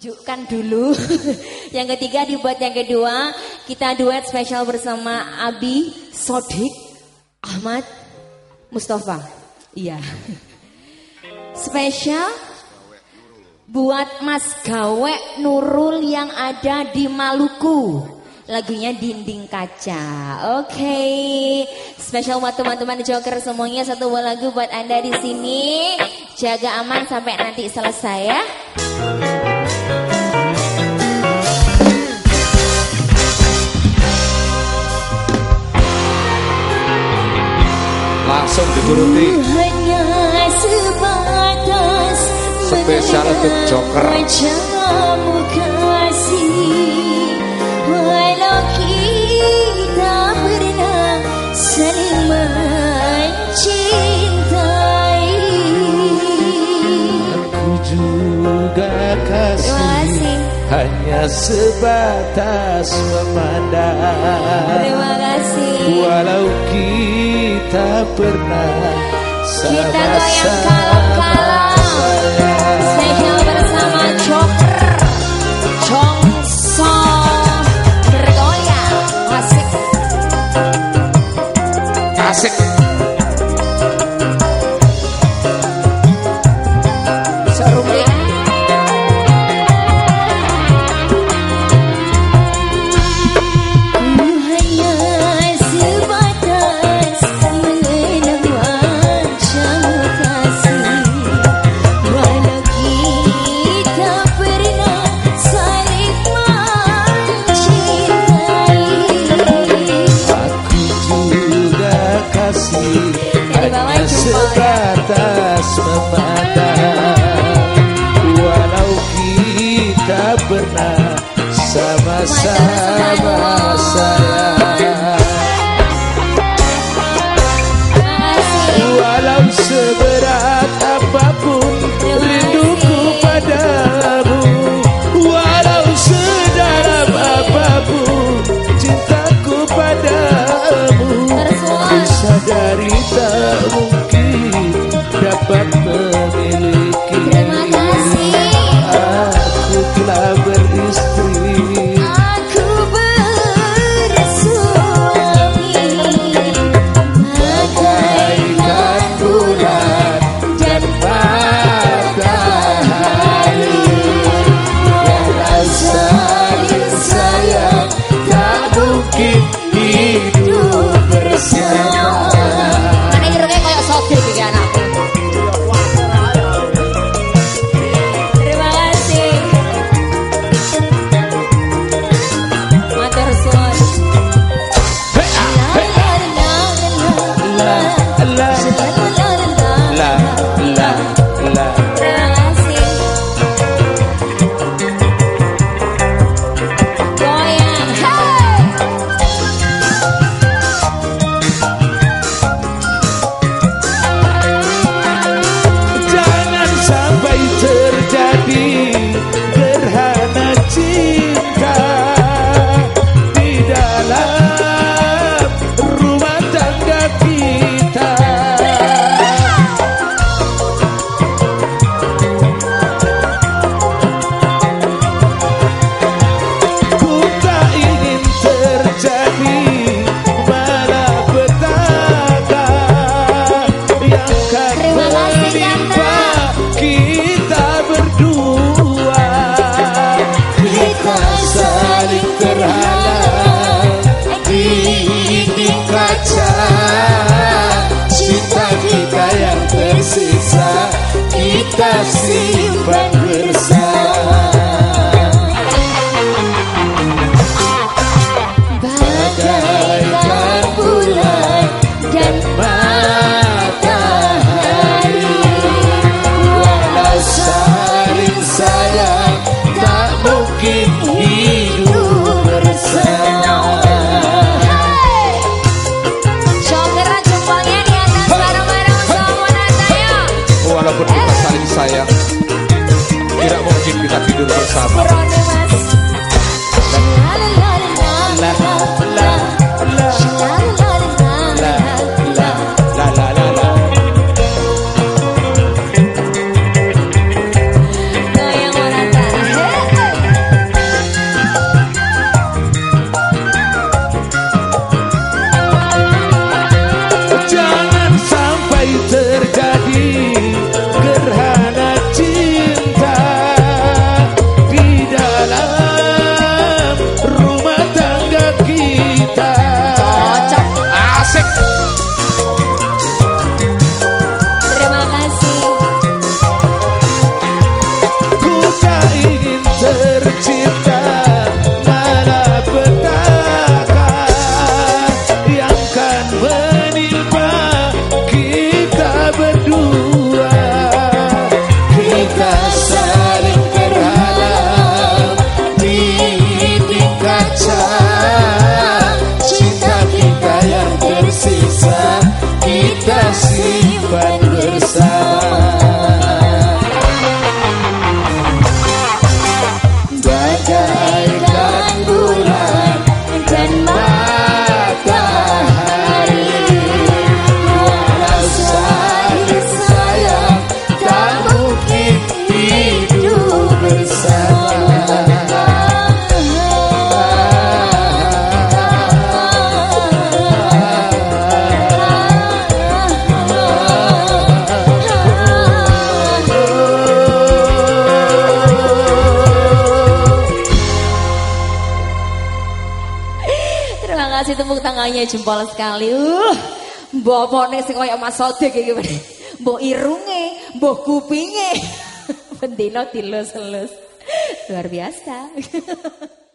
tunjukkan dulu. yang ketiga dibuat yang kedua, kita duet spesial bersama Abi Sodik Ahmad Mustafa. Iya. Spesial buat Mas Gawe Nurul yang ada di Maluku. Lagunya Dinding Kaca. Oke. Okay. Spesial buat teman-teman Joker semuanya satu buah lagu buat Anda di sini. Jaga aman sampai nanti selesai ya. Langsung dituruti spesial untuk Joker. walau kita pernah saling mencintai. Aku juga kasih. hanya sebatas memandang. Terima kasih. Walau kita kita pernah sama-sama Kita goyang kalau-kalau sebatas memandang Walau kita pernah sama-sama happy. Walaupun kita saling sayang Tidak mungkin kita tidur bersama tepuk tangannya jempol sekali. Uh, bapakne sing koyo Mas Sodik iki. Mbok irunge, mbok kupinge. Bendino dilus-elus. Luar biasa.